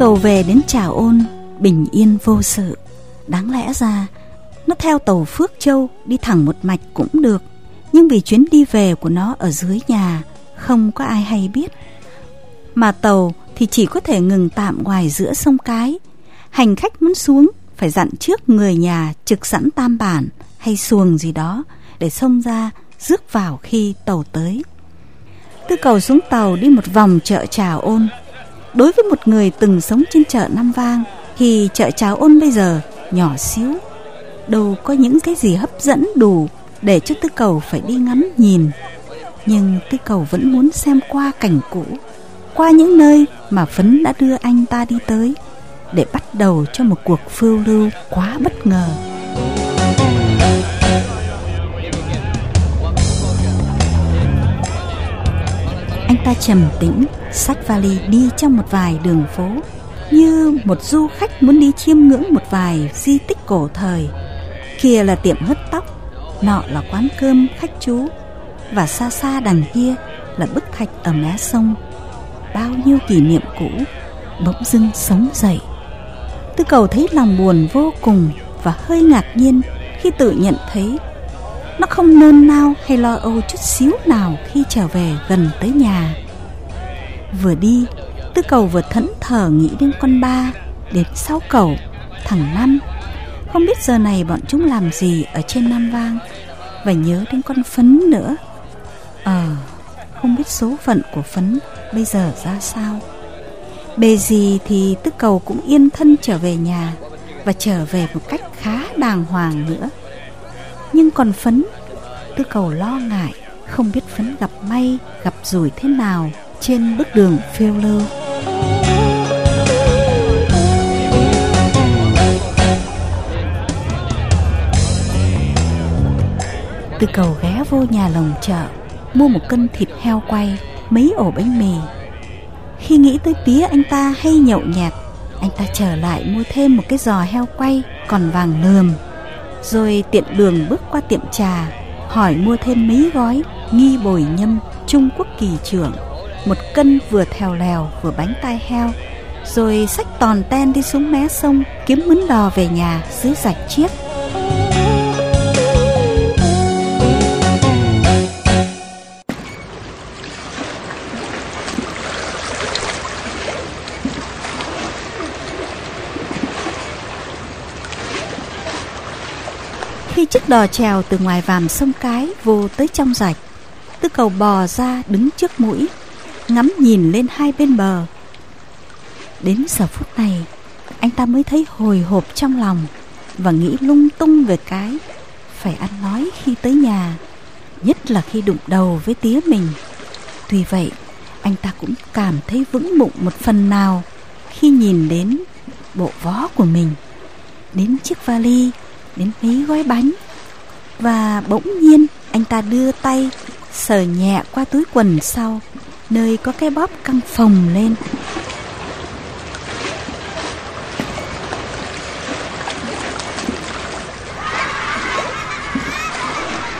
cầu về đến Trà Ôn, Bình yên vô sự. Đáng lẽ ra, Nó theo tàu Phước Châu Đi thẳng một mạch cũng được, Nhưng vì chuyến đi về của nó ở dưới nhà, Không có ai hay biết. Mà tàu thì chỉ có thể ngừng tạm ngoài giữa sông Cái. Hành khách muốn xuống Phải dặn trước người nhà trực sẵn tam bản Hay xuồng gì đó Để xông ra rước vào khi tàu tới. Tư cầu xuống tàu đi một vòng chợ trà ôn Đối với một người từng sống trên chợ Nam Vang, Thì chợ trà ôn bây giờ nhỏ xíu. Đâu có những cái gì hấp dẫn đủ Để cho tư cầu phải đi ngắm nhìn. Nhưng tư cầu vẫn muốn xem qua cảnh cũ, Qua những nơi mà Phấn đã đưa anh ta đi tới, Để bắt đầu cho một cuộc phiêu lưu quá bất ngờ. Ta trầm tĩnh, sách vali đi trong một vài đường phố, Như một du khách muốn đi chiêm ngưỡng một vài di tích cổ thời. Kia là tiệm hớt tóc, Nọ là quán cơm khách chú, Và xa xa đằng kia là bức thạch ở mé sông. Bao nhiêu kỷ niệm cũ Bỗng dưng sống dậy. Tư cầu thấy lòng buồn vô cùng Và hơi ngạc nhiên Khi tự nhận thấy nó không nôn nao hay lo âu chút xíu nào khi trở về gần tới nhà. Vừa đi, Tư cầu vừa thẫn thờ nghĩ đến con ba, Đến sáu cầu Thằng năm. Không biết giờ này bọn chúng làm gì ở trên Nam Vang Và nhớ đến con Phấn nữa. Ờ Không biết số phận của Phấn Bây giờ ra sao. Bề gì thì Tư cầu cũng yên thân trở về nhà Và trở về một cách khá đàng hoàng nữa nhưng còn Phấn Tư cầu lo ngại, Không biết Phấn gặp may, Gặp rủi thế nào Trên bước đường phiêu lưu. Tư cầu ghé vô nhà lồng chợ, Mua một cân thịt heo quay, Mấy ổ bánh mì. Khi nghĩ tới tía anh ta hay nhậu nhạt Anh ta trở lại mua thêm một cái giò heo quay Còn vàng lườm rồi tiện đường bước qua tiệm trà, Hỏi mua thêm mấy gói Nghi bồi nhâm Trung Quốc kỳ trưởng, Một cân vừa thèo lèo vừa bánh tai heo. Rồi xách tòn ten đi xuống mé sông, Kiếm mướn đò về nhà dưới rạch chiếc. Khi chiếc đò trèo từ ngoài vàm sông cái vô tới trong rạch, Tư cầu bò ra đứng trước mũi, Ngắm nhìn lên hai bên bờ. Đến giờ phút này, Anh ta mới thấy hồi hộp trong lòng Và nghĩ lung tung về cái Phải ăn nói khi tới nhà, Nhất là khi đụng đầu với tía mình. Tuy vậy, Anh ta cũng cảm thấy vững bụng một phần nào Khi nhìn đến bộ vó của mình. Đến chiếc vali đến mấy gói bánh. Và bỗng nhiên, anh ta đưa tay, sờ nhẹ qua túi quần sau, nơi có cái bóp căng phồng lên.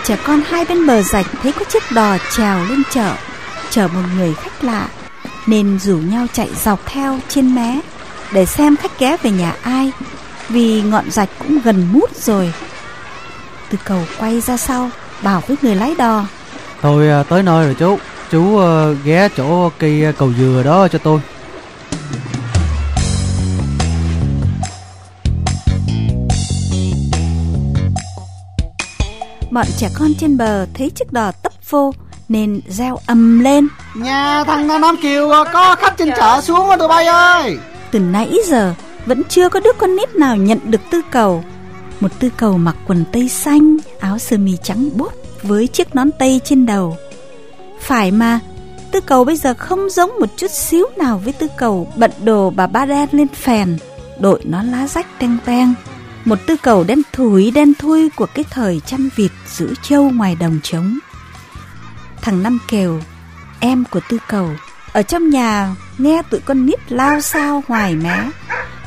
Trẻ con hai bên bờ rạch thấy có chiếc đò trèo lên chợ, chở một người khách lạ, nên rủ nhau chạy dọc theo trên mé, để xem khách ghé về nhà ai vì ngọn rạch cũng gần mút rồi. Từ cầu quay ra sau Bảo với người lái đò. Thôi à, tới nơi rồi chú. Chú uh, ghé chỗ cây cầu dừa đó cho tôi. Bọn trẻ con trên bờ thấy chiếc đò tấp vô Nên reo ầm lên. Nhà thằng Nam Kiều à, có khách trên chợ xuống rồi tụi bay ơi. Từ nãy giờ vẫn chưa có đứa con nít nào nhận được tư cầu. Một tư cầu mặc quần tây xanh, áo sơ mi trắng bút với chiếc nón tây trên đầu. Phải mà, tư cầu bây giờ không giống một chút xíu nào với tư cầu bận đồ bà ba đen lên phèn, đội nón lá rách teng teng. Một tư cầu đen thủi, đen thui của cái thời chăn vịt giữ trâu ngoài đồng trống. Thằng năm kèo em của tư cầu, ở trong nhà nghe tụi con nít lao sao ngoài mé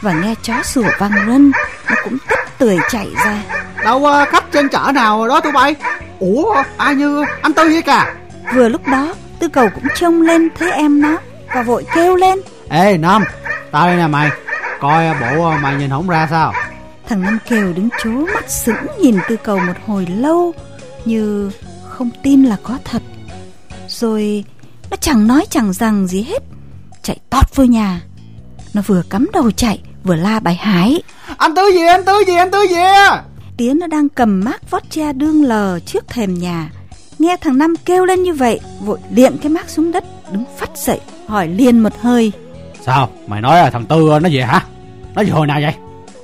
và nghe chó sủa vang rân nó cũng tất tưởi chạy ra. Đâu uh, khách trên chợ nào đó tụi bay? Ủa ai như anh tư vậy cả vừa lúc đó tư cầu cũng trông lên thấy em nó và vội kêu lên. Ê nam Tao đây nè mày Coi bộ mày nhìn không ra sao? Thằng Năm Kiều đứng chố mắt sững nhìn tư cầu một hồi lâu Như không tin là có thật. Rồi nó chẳng nói chẳng rằng gì hết Chạy tót vô nhà. Nó vừa cắm đầu chạy vừa la bài hái. Anh Tư gì anh Tư gì anh Tư gì Tía nó đang cầm mác vót cha đương lờ trước thềm nhà. Nghe thằng Năm kêu lên như vậy Vội liệm cái mác xuống đất Đứng phát dậy hỏi liền một hơi. Sao? Mày nói là thằng Tư nó về hả? Nó về hồi nào vậy?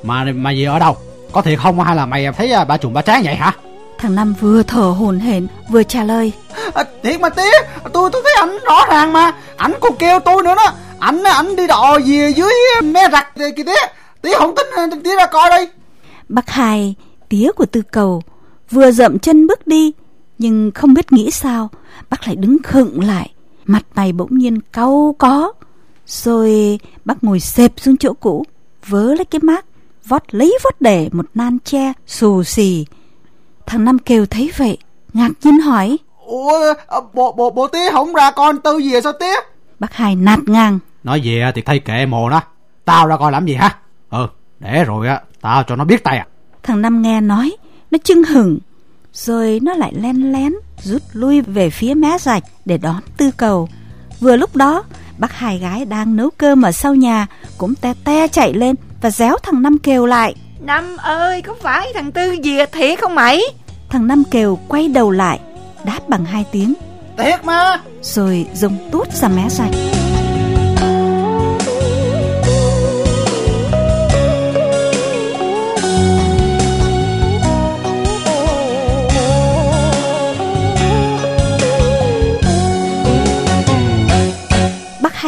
Mà mà về ở đâu? Có thiệt không? Hay là mày thấy bà trùng bà tráng vậy hả? Thằng Năm vừa thở hổn hển vừa trả lời. À, Thiệt mà tía Tôi tôi thấy ảnh rõ ràng mà. Ảnh còn kêu tôi nữa đó Ảnh ảnh đi đò về dưới mé rặt kìa tía Tía không tin tía ra coi đây. Bác hai tía của tư cầu Vừa dậm chân bước đi Nhưng không biết nghĩ sao Bác lại đứng khựng lại Mặt mày bỗng nhiên cau có. Rồi bác ngồi xếp xuống chỗ cũ Vớ lấy cái mác Vót lấy vót để một nan tre xù xì. Thằng Năm kêu thấy vậy Ngạc nhiên hỏi. Ủa bộ, bộ, bộ tía không ra con tư gì sao tía? Bác hai nạt ngang Nói về thì thay kệ mồ nó. Tao ra coi làm gì hả? Ừ để rồi á Tao cho nó biết tay à. Thằng Năm nghe nói Nó chưng hửng Rồi nó lại len lén Rút lui về phía mé rạch Để đón tư cầu. Vừa lúc đó Bác hai gái đang nấu cơm ở sau nhà Cũng te te chạy lên Và réo thằng Năm kêu lại. Năm ơi có phải thằng Tư dìa thiệt không mày? Thằng Năm kêu quay đầu lại Đáp bằng hai tiếng. Thiệt mà. Rồi dùng tút ra mé rạch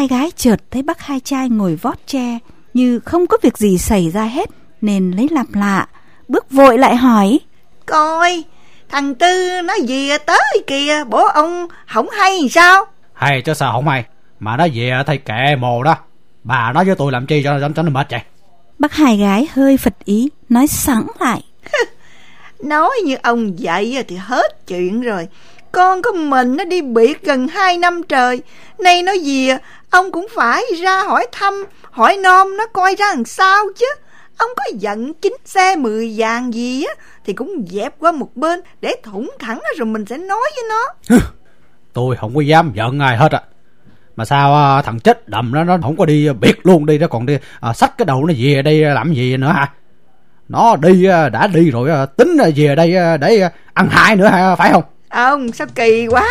hai gái chợt thấy bác hai trai ngồi vót tre Như không có việc gì xảy ra hết Nên lấy làm lạ Bước vội lại hỏi. Coi Thằng Tư nó về tới kìa Bố ông không hay sao? Hay chứ sao không hay? Mà nó về thay kệ mồ đó. Bà nói với tôi làm chi cho cho, cho nó mệt vậy? Bác hai gái hơi phật ý Nói sẵn lại. Nói như ông vậy thì hết chuyện rồi. Con của mình nó đi biệt gần hai năm trời. Nay nó về Ông cũng phải ra hỏi thăm Hỏi nom nó coi ra làm sao chứ. Ông có giận chính xe mười vàng gì á Thì cũng dẹp qua một bên Để thủng thẳng rồi mình sẽ nói với nó. Tôi không có dám giận ai hết á Mà sao à, thằng chết đầm đó nó không có đi biệt luôn đi Nó còn đi à, xách cái đầu nó về đây làm gì nữa hả? Nó đi à, đã đi rồi à, tính về đây để ăn hại nữa hả phải không? Ông sao kỳ quá.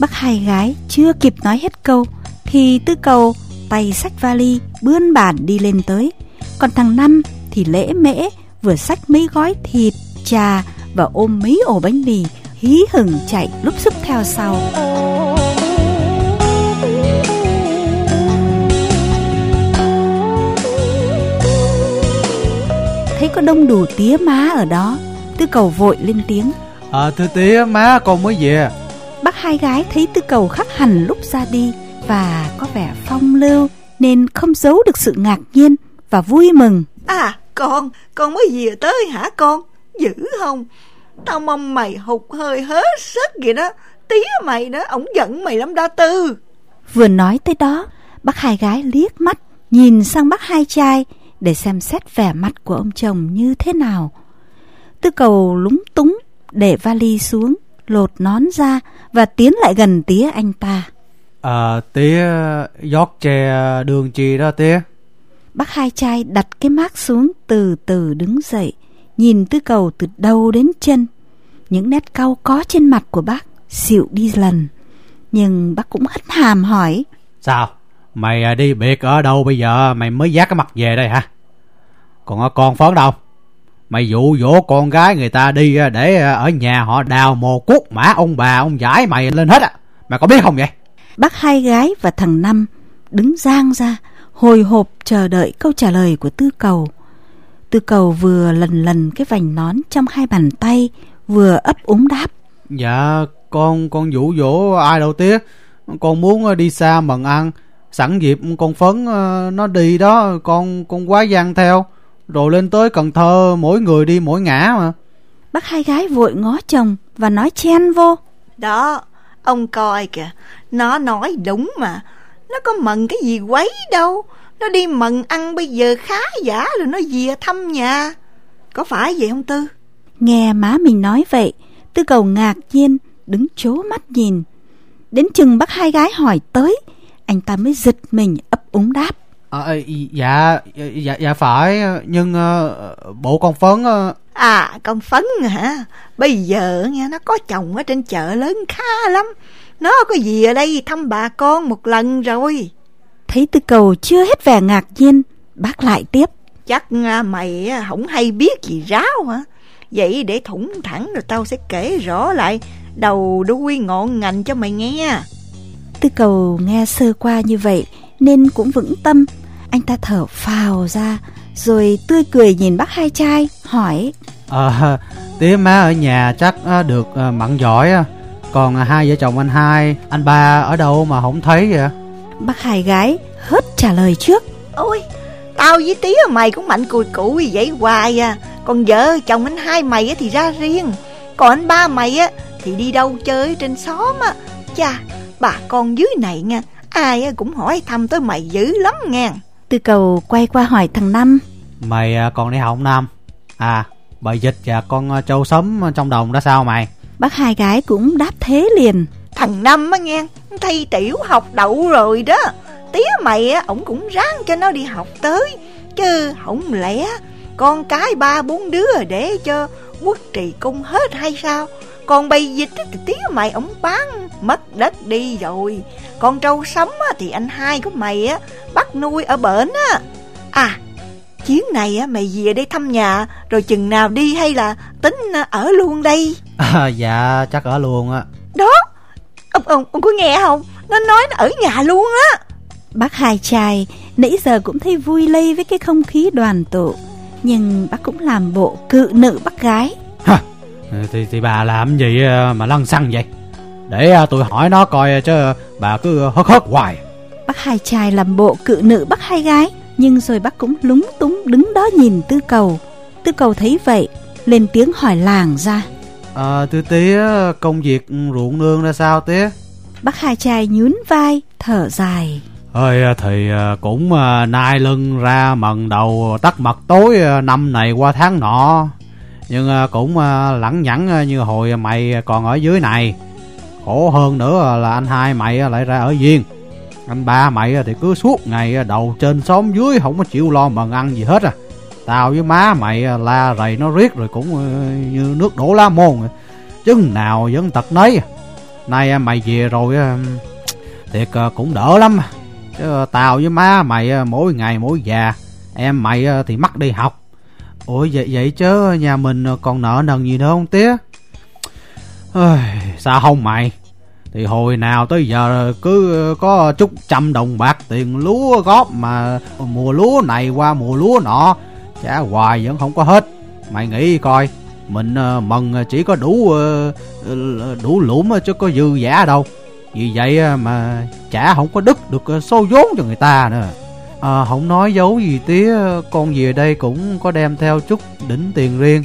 Bác hai gái chưa kịp nói hết câu Thì tư cầu tay xách vali bươn bản đi lên tới Còn thằng Năm thì lễ mễ vừa xách mấy gói thịt, trà và ôm mấy ổ bánh mì hí hửng chạy lúc xúc theo sau. Thấy có đông đủ tía má ở đó, tư cầu vội lên tiếng. À, thưa tía má con mới về. Bác hai gái thấy tư cầu khác hẳn lúc ra đi và có vẻ phong lưu nên không giấu được sự ngạc nhiên và vui mừng. À con, con mới về tới hả con? Dữ không? Tao mong mày hụt hơi hết sức vậy đó. Tía mày đó, ổng giận mày lắm đa tư. Vừa nói tới đó, bác hai gái liếc mắt, nhìn sang bác hai trai để xem xét vẻ mặt của ông chồng như thế nào. Tư cầu lúng túng, để vali xuống, lột nón ra và tiến lại gần tía anh ta. À, tía giót tre đường chi đó tía. Bác hai trai đặt cái mác xuống từ từ đứng dậy, nhìn tư cầu từ đầu đến chân. Những nét cau có trên mặt của bác xịu đi lần. Nhưng bác cũng hất hàm hỏi. Sao? Mày đi biệt ở đâu bây giờ mày mới dắt cái mặt về đây hả? Còn con phấn đâu? Mày dụ dỗ con gái người ta đi để ở nhà họ đào mồ cuốc mã ông bà ông giải mày lên hết à? Mày có biết không vậy? Bác hai gái và thằng Năm đứng giang ra hồi hộp chờ đợi câu trả lời của tư cầu. Tư cầu vừa lần lần cái vành nón trong hai bàn tay, vừa ấp úng đáp. Dạ, con con dụ dỗ ai đâu tía. Con muốn đi xa mần ăn, sẵn dịp con phấn nó đi đó, con con quá gian theo. Rồi lên tới Cần Thơ mỗi người đi mỗi ngã mà. Bác hai gái vội ngó chồng và nói chen vô. Đó, ông coi kìa, nó nói đúng mà. Nó có mần cái gì quấy đâu. Nó đi mần ăn bây giờ khá giả rồi nó về thăm nhà. Có phải vậy không Tư? Nghe má mình nói vậy Tư cầu ngạc nhiên Đứng chố mắt nhìn. Đến chừng bắt hai gái hỏi tới Anh ta mới giật mình ấp úng đáp à, dạ, dạ dạ phải nhưng uh, bộ con phấn uh... à con phấn hả? Bây giờ nghe nó có chồng ở trên chợ lớn khá lắm. Nó có gì ở đây thăm bà con một lần rồi. Thấy tư cầu chưa hết vẻ ngạc nhiên bác lại tiếp. Chắc à, mày không hay biết gì ráo hả? Vậy để thủng thẳng rồi tao sẽ kể rõ lại đầu đuôi ngọn ngành cho mày nghe. Tư cầu nghe sơ qua như vậy nên cũng vững tâm anh ta thở phào ra rồi tươi cười nhìn bác hai trai hỏi. Ờ tía má ở nhà chắc được ờ, mặn giỏi còn hai vợ chồng anh hai anh ba ở đâu mà không thấy vậy? Bác hai gái hớt trả lời trước. Ôi tao với tía mày cũng mạnh cùi cụi vậy hoài à. Còn vợ chồng anh hai mày thì ra riêng. Còn anh ba mày á thì đi đâu chơi trên xóm á. Chà bà con dưới này nha ai cũng hỏi thăm tới mày dữ lắm nghe Tư cầu quay qua hỏi thằng Năm. Mày à, còn đi học Năm À bởi dịch và con à, trâu sớm trong đồng đó sao mày? Bác hai gái cũng đáp thế liền. Thằng Năm á nghe Thi tiểu học đậu rồi đó. Tía mày á Ổng cũng ráng cho nó đi học tới. Chứ không lẽ Con cái ba bốn đứa để cho quốc trì cung hết hay sao còn bầy dịch thì tía mày ổng bán mất đất đi rồi. Còn trâu sống thì anh hai của mày á bắt nuôi ở bển á. À chuyến này á mày về đây thăm nhà Rồi chừng nào đi hay là tính ở luôn đây? À, Dạ chắc ở luôn á. Đó ông, ông, ông có nghe không? Nó nói nó ở nhà luôn á. Bác hai trai nãy giờ cũng thấy vui lây với cái không khí đoàn tụ. Nhưng bác cũng làm bộ cự nữ bác gái. Hả thì thì bà làm gì ờ, mà lăng xăng vậy? Để ờ, tôi hỏi nó coi chứ bà cứ hớt hớt hoài. Bác hai trai làm bộ cự nữ bác hai gái nhưng rồi bác cũng lúng túng đứng đó nhìn tư cầu. Tư cầu thấy vậy lên tiếng hỏi làng ra. À, tư tía công việc ruộng nương ra sao tía bác hai trai nhún vai thở dài. Ơi thì cũng nai lưng ra mần đầu tắt mặt tối năm này qua tháng nọ nhưng à, cũng à, lẳng nhẳng à, như hồi mày còn ở dưới này. Khổ hơn nữa là anh hai mày lại ra ở viên. Anh ba mày thì cứ suốt ngày đầu trên xóm dưới, không có chịu lo mần ăn gì hết à. Tao với má mày la rầy nó riết rồi cũng như nước đổ lá môn chừng nào vẫn tật nấy. Nay mày về rồi thiệt cũng đỡ lắm. Chứ tao với má mày mỗi ngày mỗi già. Em mày thì mắc đi học. Ủa vậy vậy chứ nhà mình ờ, còn nợ nần gì nữa không tía? Ôi, Sao không mày? Thì hồi nào tới giờ cứ ờ, có chút trăm đồng bạc tiền lúa góp Mà mùa lúa này qua mùa lúa nọ Trả hoài vẫn không có hết. Mày nghĩ coi Mình ờ, mần chỉ có đủ đủ lũm chứ có dư giả đâu. Vì vậy mà trả không có đứt được số vốn cho người ta nữa à, không nói dấu gì tía con về đây cũng có đem theo chút đỉnh tiền riêng.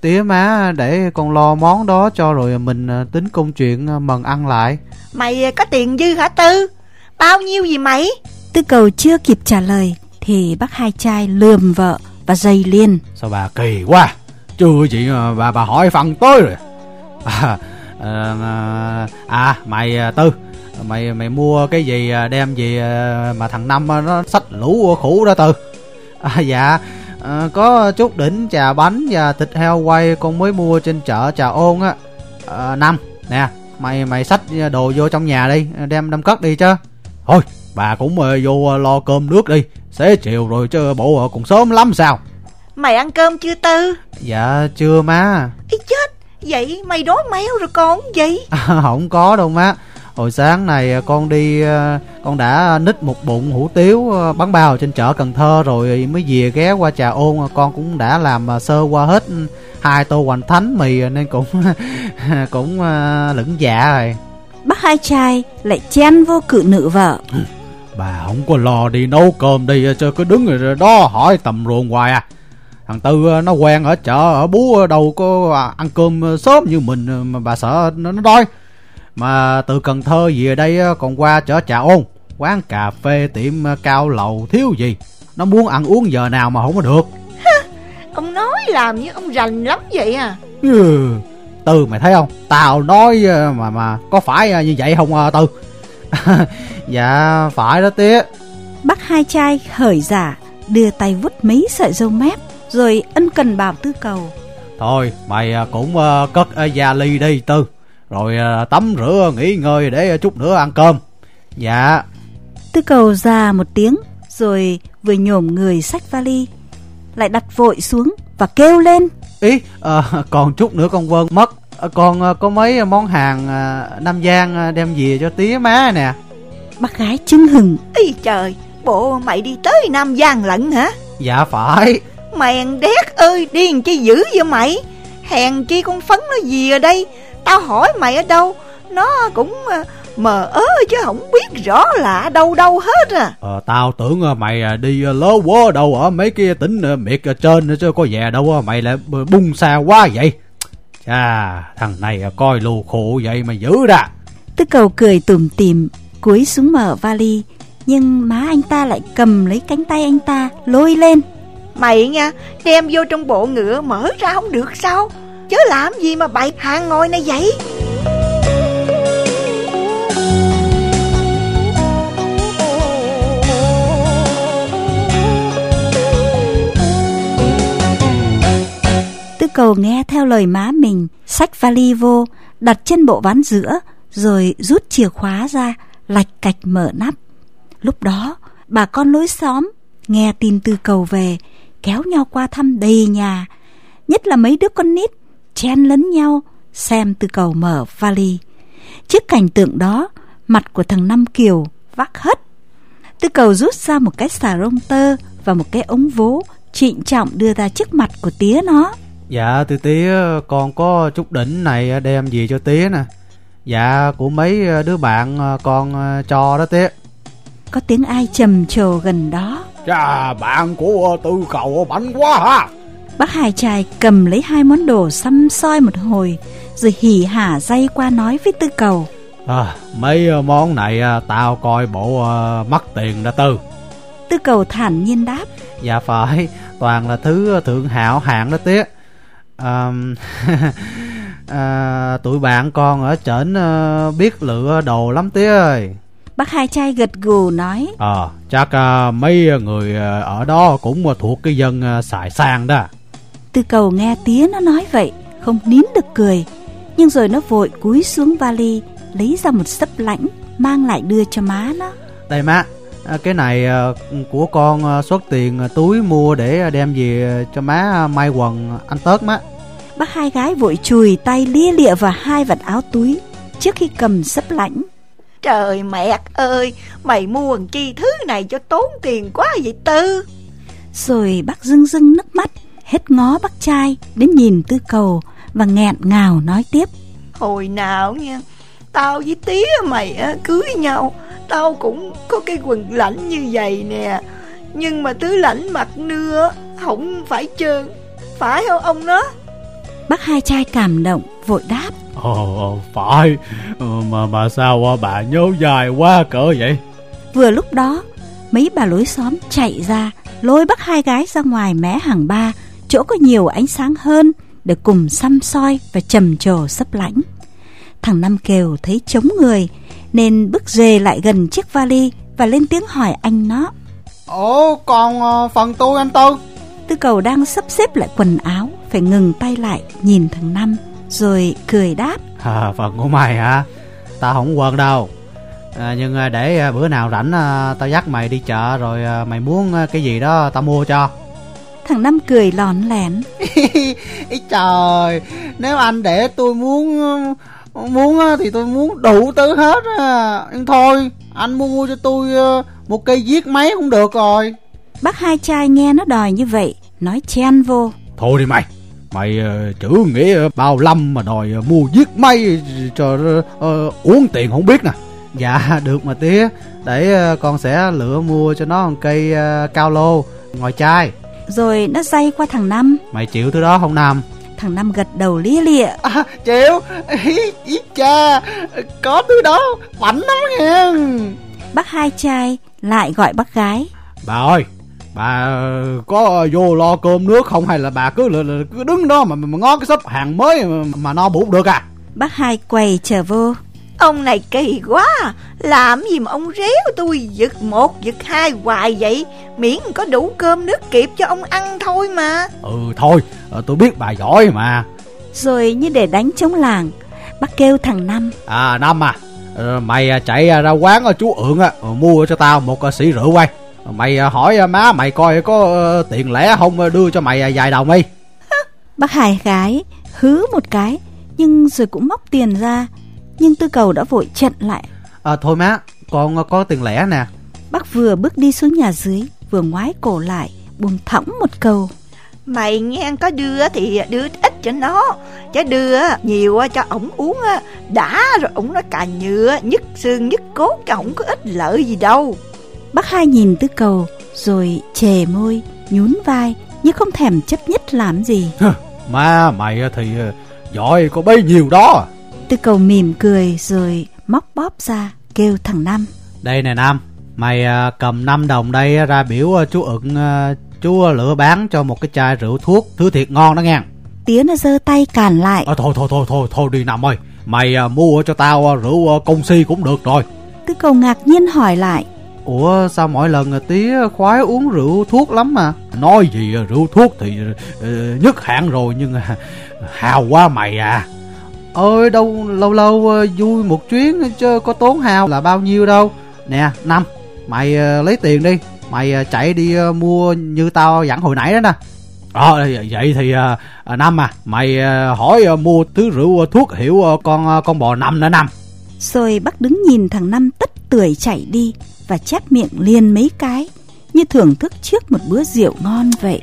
Tía má để con lo món đó cho rồi mình à, tính công chuyện à, mần ăn lại. Mày có tiền dư hả tư? Bao nhiêu gì mày? Tư cầu chưa kịp trả lời thì bác hai trai lườm vợ và dây liền. Sao bà kỳ quá? Chưa chị bà bà hỏi phần tới rồi. À, à, à mày tư mày mày mua cái gì à, đem gì à, mà thằng năm nó xách lũ khủ đó từ à, dạ à, có chút đỉnh trà bánh và thịt heo quay con mới mua trên chợ trà ôn á. À, năm nè mày mày xách đồ vô trong nhà đi đem đem cất đi chứ. Thôi bà cũng vô lo cơm nước đi xế chiều rồi chứ bộ còn sớm lắm sao? Mày ăn cơm chưa tư? Dạ chưa má. Ý chết vậy mày đói méo rồi con gì? À, không có đâu má hồi sáng này con đi ờ, con đã nít một bụng hủ tiếu ờ, bắn bao trên chợ Cần Thơ rồi mới về ghé qua trà ôn. Con cũng đã làm sơ qua hết hai tô hoành thánh mì nên cũng cũng lửng dạ rồi. Bác hai trai lại chen vô cự nữ vợ. Ừ, bà không có lo đi nấu cơm đi cho cứ đứng rồi đó hỏi tầm ruộng hoài à. Thằng tư nó quen ở chợ ở bú đâu có ăn cơm sớm như mình mà bà sợ nó đói mà từ Cần Thơ về đây còn qua chở Trà Ôn Quán cà phê tiệm ờ, cao lầu thiếu gì. Nó muốn ăn uống giờ nào mà không có được. Ông nói làm như ông rành lắm vậy à. Ừ. Tư mày thấy không? Tao nói ờ, mà mà có phải ờ, như vậy không ờ, Tư Dạ phải đó tía. Bác hai trai hởi giả Đưa tay vút mấy sợi dâu mép Rồi ân cần bảo tư cầu. Thôi mày ờ, cũng ờ, cất ờ, gia ly đi Tư Rồi ờ, tắm rửa nghỉ ngơi để chút nữa ăn cơm. Dạ. Tư cầu ra một tiếng Rồi vừa nhổm người xách vali Lại đặt vội xuống Và kêu lên. Ý ờ, còn chút nữa con Vân mất. Ờ, Còn ờ, có mấy món hàng Nam Giang đem về cho tía má nè. Bác gái chưng hừng. Ý trời Bộ mày đi tới Nam Giang lận hả? Dạ phải. Mèn đét ơi điên chi dữ vậy mày? Hèn chi con phấn nó gì ở đây Tao hỏi mày ở đâu Nó cũng ờ, mờ ớ chứ không biết rõ là đâu đâu hết à Ờ, tao tưởng ờ, mày ờ, đi lớ quá đâu ở mấy cái tỉnh miệt ở trên chứ có về đâu mày lại bung xa quá vậy. Chà, thằng này coi lù khổ vậy mà dữ ra. Tư cầu cười tủm tỉm Cúi xuống mở vali Nhưng má anh ta lại cầm lấy cánh tay anh ta Lôi lên Mày nha Đem vô trong bộ ngựa mở ra không được sao chớ làm gì mà bày hàng ngồi này vậy? Tư cầu nghe theo lời má mình Xách vali vô, Đặt chân bộ ván giữa, Rồi rút chìa khóa ra, Lạch cạch mở nắp. Lúc đó, bà con lối xóm Nghe tin tư cầu về, Kéo nhau qua thăm đầy nhà, Nhất là mấy đứa con nít Chen lấn nhau Xem tư cầu mở vali Trước cảnh tượng đó Mặt của thằng Năm Kiều vác hất Tư cầu rút ra một cái xà rông tơ Và một cái ống vố Trịnh trọng đưa ra trước mặt của tía nó Dạ từ tía con có chút đỉnh này đem về cho tía nè. Dạ của mấy đứa bạn ờ, con ờ, cho đó tía. Có tiếng ai trầm trồ gần đó Chà, bạn của tư cầu bảnh quá ha. Bác hai trai cầm lấy hai món đồ xăm soi một hồi Rồi hỉ hả dây qua nói với tư cầu À, mấy ờ, món này ờ, tao coi bộ ờ, mắc tiền đó tư. Tư cầu thản nhiên đáp Dạ phải, toàn là thứ thượng hảo hạng đó tía. À, à, tụi bạn con ở trển ờ, biết lựa đồ lắm tía ơi. Bác hai trai gật gù nói Ờ, chắc ờ, mấy người ở đó cũng thuộc cái dân xài sang đó. Tư cầu nghe tía nó nói vậy Không nín được cười. Nhưng rồi nó vội cúi xuống vali Lấy ra một sấp lãnh Mang lại đưa cho má nó. Đây má, ờ, cái này ờ, của con xuất tiền ờ, túi mua để đem về cho má may quần anh tớt má. Bác hai gái vội chùi tay lia lịa vào hai vật áo túi Trước khi cầm sấp lãnh Trời mẹ ơi Mày mua chi thứ này cho tốn tiền quá vậy Tư? Rồi bác rưng rưng nước mắt Hết ngó bác trai Đến nhìn tư cầu Và nghẹn ngào nói tiếp. Hồi nào nha Tao với tía mày á, cưới nhau Tao cũng có cái quần lãnh như vậy nè. Nhưng mà tứ lãnh mặc nưa Không phải trơn Phải không ông nó Bác hai trai cảm động Vội đáp. Ồ, phải, Ờ, mà mà sao bà nhớ dài quá cỡ vậy? Vừa lúc đó Mấy bà lối xóm chạy ra Lôi bác hai gái ra ngoài mé hàng ba Chỗ có nhiều ánh sáng hơn Để cùng xăm soi và trầm trồ sấp lãnh Thằng Năm Kiều thấy trống người Nên bước dề lại gần chiếc vali Và lên tiếng hỏi anh nó Ủa còn ờ, phần tôi anh Tư Tư cầu đang sắp xếp lại quần áo Phải ngừng tay lại nhìn thằng Năm Rồi cười đáp À, phần của mày hả? Tao không quên đâu. À, nhưng à, để bữa nào rảnh tao dắt mày đi chợ rồi mày muốn cái gì đó tao mua cho. Thằng Năm cười lòn lẻn trời Nếu anh để tôi muốn Muốn á, thì tôi muốn đủ thứ hết á. Nhưng thôi Anh mua cho tôi ờ, một cây viết máy cũng được rồi. Bác hai trai nghe nó đòi như vậy Nói chen vô. Thôi đi mày. Mày ờ, chữ nghĩa bao lâm mà đòi ờ, mua viết may cho uống tiền không biết nè. Dạ được mà tía. Để con sẽ lựa mua cho nó một cây cao lô Ngồi chai Rồi nó dây qua thằng Năm. Mày chịu thứ đó không Nam? Thằng Năm gật đầu lia lịa. À, Chịu. Ý, ý cha Có thứ đó. Bảnh lắm nha. Bác hai trai lại gọi bác gái. Bà ơi Bà có vô lo cơm nước không Hay là bà cứ cứ đứng đó mà, mà ngó cái sắp hàng mới mà, mà no bụng được à? Bác hai quầy trở vô Ông này kỳ quá Làm gì mà ông réo tôi giật một giật hai hoài vậy? Miễn có đủ cơm nước kịp cho ông ăn thôi mà. Ừ thôi ờ, tôi biết bà giỏi mà. Rồi như để đánh chống làng Bác kêu thằng Năm. À Năm à ờ, Mày chạy ra quán chú Ượng Mua cho tao một xỉ rượu quay. Mày hỏi má mày coi có tiền lẻ không đưa cho mày vài đồng đi. Bác hai gái hứ một cái Nhưng rồi cũng móc tiền ra nhưng tư cầu đã vội chặn lại. À, Thôi má con có tiền lẻ nè. Bác vừa bước đi xuống nhà dưới Vừa ngoái cổ lại buông thõng một câu. Mày nghe có đưa thì đưa ít cho nó. Chứ đưa nhiều cho ổng uống Đã rồi ổng nó cà nhựa Nhức xương nhức cốt cho ổng có ích lợi gì đâu. Bác hai nhìn tư cầu Rồi chề môi Nhún vai Nhưng không thèm chấp nhất làm gì. Má mày thì giỏi có bấy nhiêu đó Tư cầu mỉm cười rồi móc bóp ra kêu thằng Năm Đây nè Năm Mày à, cầm 5 đồng đây ra biểu à, chú ựng à, chú lựa bán cho một cái chai rượu thuốc thứ thiệt ngon đó nghe. Nó giơ tay cản lại. À, Thôi thôi thôi thôi thôi đi Năm ơi Mày mua cho tao rượu công si cũng được rồi. Tư cầu ngạc nhiên hỏi lại. Ủa sao mỗi lần tía khoái uống rượu thuốc lắm mà? Nói gì rượu thuốc thì uh, nhất hạn rồi nhưng uh, hào quá mày à ơi đâu lâu lâu uh, vui một chuyến chứ có tốn hao là bao nhiêu đâu. Nè năm mày uh, lấy tiền đi. Mày uh, chạy đi uh, mua như tao dặn hồi nãy đó nè. Ờ à, vậy thì uh, năm à mày uh, hỏi uh, mua thứ rượu uh, thuốc hiểu uh, con uh, con bò năm nữa năm. Rồi bác đứng nhìn thằng năm tất tưởi chạy đi và chép miệng liền mấy cái như thưởng thức trước một bữa rượu ngon vậy.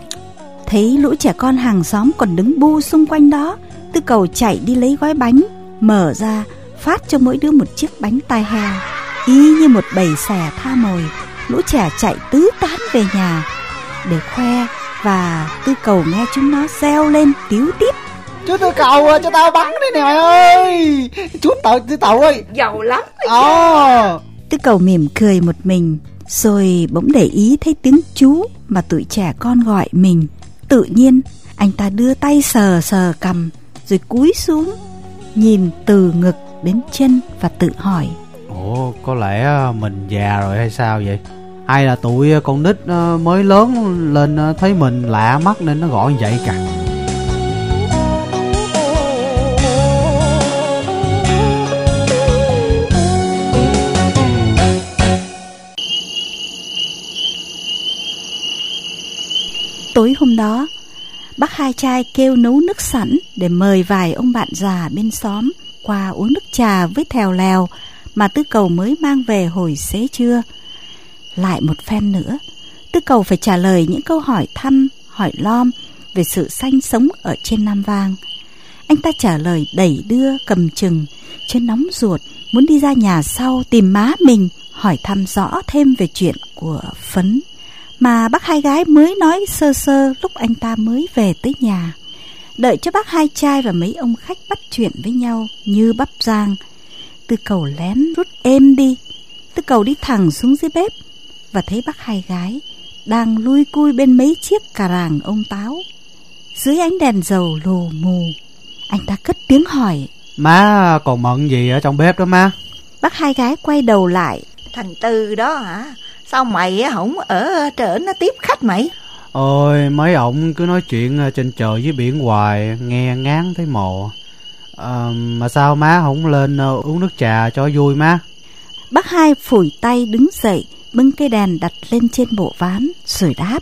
Thấy lũ trẻ con hàng xóm còn đứng bu xung quanh đó Tư cầu chạy đi lấy gói bánh Mở ra phát cho mỗi đứa một chiếc bánh tai heo. Y như một bầy xẻ tha mồi Lũ trẻ chạy tứ tán về nhà. Để khoe Và tư cầu nghe chúng nó reo lên tiếu tít Chú tư cầu cho tao bắn đi nè mày ơi! Chú tàu tư tàu ơi! Giàu lắm Ồ oh. Tư cầu mỉm cười một mình Rồi bỗng để ý thấy tiếng chú Mà tụi trẻ con gọi mình. Tự nhiên anh ta đưa tay sờ sờ cầm rồi cúi xuống nhìn từ ngực đến chân và tự hỏi. Ủa có lẽ mình già rồi hay sao vậy? Hay là tụi con nít ờ, mới lớn lên thấy mình lạ mắt nên nó gọi vậy cả tối hôm đó Bác hai trai kêu nấu nước sẵn để mời vài ông bạn già bên xóm qua uống nước trà với thèo lèo mà Tư Cầu mới mang về hồi xế trưa. Lại một phen nữa, Tư Cầu phải trả lời những câu hỏi thăm, hỏi lom về sự sanh sống ở trên Nam Vang. Anh ta trả lời đẩy đưa cầm chừng, trên nóng ruột, muốn đi ra nhà sau tìm má mình, hỏi thăm rõ thêm về chuyện của Phấn mà bác hai gái mới nói sơ sơ lúc anh ta mới về tới nhà. Đợi cho bác hai trai và mấy ông khách bắt chuyện với nhau như bắp rang. Tư cầu lén rút êm đi. Tư cầu đi thẳng xuống dưới bếp và thấy bác hai gái đang lui cui bên mấy chiếc cà ràng ông táo. Dưới ánh đèn dầu lù mù, anh ta cất tiếng hỏi. Má còn mận gì ở trong bếp đó má? Bác hai gái quay đầu lại. Thằng Tư đó hả? Sao mày không ở trển nó tiếp khách mày? Ôi mấy ổng cứ nói chuyện ờ, trên trời với biển hoài Nghe ngán thấy mồ. À, Mà sao má không lên ờ, uống nước trà cho vui má? Bác hai phủi tay đứng dậy Bưng cây đèn đặt lên trên bộ ván Rồi đáp.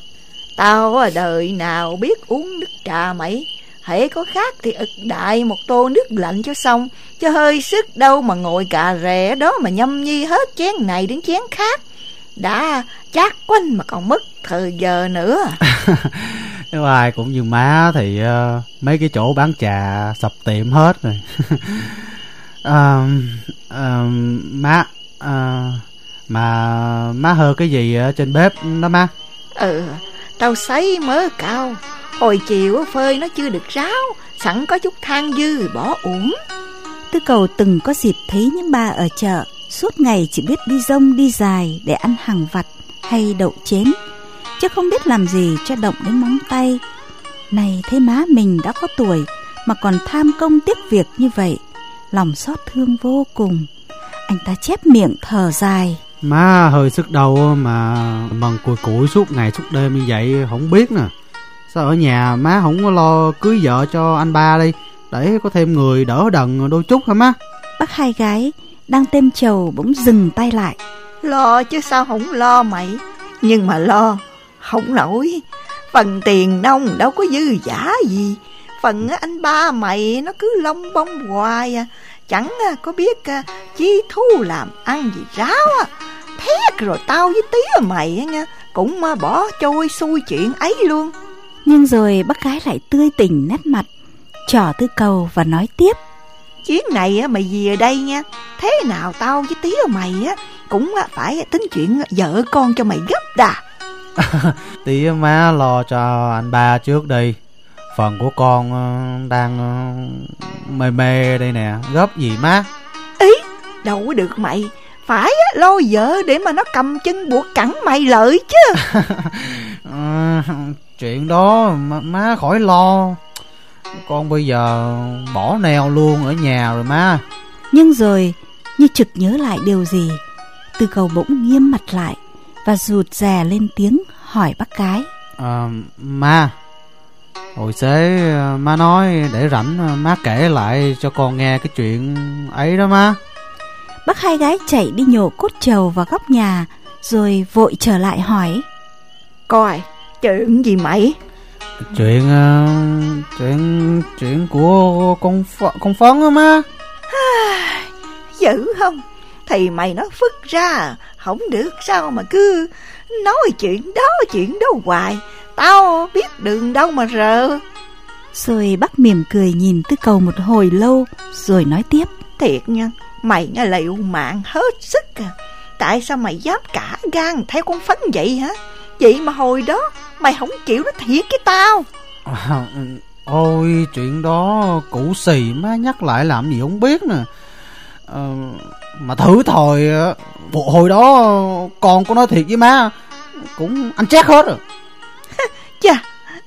Tao ở đời nào biết uống nước trà mày? Hãy có khác thì ực đại một tô nước lạnh cho xong Cho hơi sức đâu mà ngồi cà rè đó mà nhâm nhi hết chén này đến chén khác đã chát quanh mà còn mất thời giờ nữa. Nếu ai cũng như má thì uh, mấy cái chỗ bán trà sập tiệm hết rồi. Uh, uh, má uh, mà má hơ cái gì ở trên bếp đó má? Ừ tao sấy mớ cao. Hồi chiều phơi nó chưa được ráo sẵn có chút than dư bỏ uổng. Tư cầu từng có dịp thấy những bà ở chợ Suốt ngày chỉ biết đi rông đi dài để ăn hàng vặt hay đậu chén Chứ không biết làm gì cho động đến móng tay. Này thế má mình đã có tuổi Mà còn tham công tiếc việc như vậy Lòng xót thương vô cùng. Anh ta chép miệng thở dài. Má hơi sức đầu mà mần cùi củi suốt ngày suốt đêm như vậy không biết nè. Sao ở nhà má không có lo cưới vợ cho anh ba đi Để có thêm người đỡ đần đôi chút hả má? Bác hai gái đang tem chầu bỗng dừng tay lại. Lo chứ sao không lo mày? Nhưng mà lo Không nổi. Phần tiền nông đâu có dư giả gì. Phần anh ba mày nó cứ lông bông hoài à. Chẳng có biết chi thu làm ăn gì ráo à. Thét rồi tao với tía mày nha Cũng bỏ trôi xui chuyện ấy luôn. Nhưng rồi bác gái lại tươi tỉnh nét mặt Trỏ tư cầu và nói tiếp Chuyến này mày về đây nha. Thế nào tao với tía mày á Cũng phải tính chuyện vợ con cho mày gấp đà. Tía má lo cho anh ba trước đi. Phần của con đang mê mê đây nè. Gấp gì má? Ý đâu có được mày. Phải lo vợ để mà nó cầm chân buộc cẳng mày lợi chứ. À, Chuyện đó má, má khỏi lo Con bây giờ bỏ neo luôn ở nhà rồi má. Nhưng rồi như trực nhớ lại điều gì Tư cầu bỗng nghiêm mặt lại Và rụt rè lên tiếng hỏi bác gái à, Má Hồi xế má nói để rảnh má kể lại cho con nghe cái chuyện ấy đó má. Bác hai gái chạy đi nhổ cốt trầu vào góc nhà Rồi vội trở lại hỏi. Coi chuyện gì mày Chuyện uh, chuyện chuyện của con ph con phấn á má. Dữ không? Thì mày nói phức ra Không được sao mà cứ Nói chuyện đó chuyện đó hoài. Tao biết đường đâu mà rờ. Rồi bác mỉm cười nhìn tư cầu một hồi lâu Rồi nói tiếp. Thiệt nha Mày nghe liệu mạng hết sức à. Tại sao mày dám cả gan theo con phấn vậy hả Vậy mà hồi đó? Mày không chịu nó thiệt cái tao. À, Ôi chuyện đó cũ xì má nhắc lại làm gì không biết nè. À, Mà thử thôi Hồi đó con có nói thiệt với má Cũng anh chết hết rồi. Chà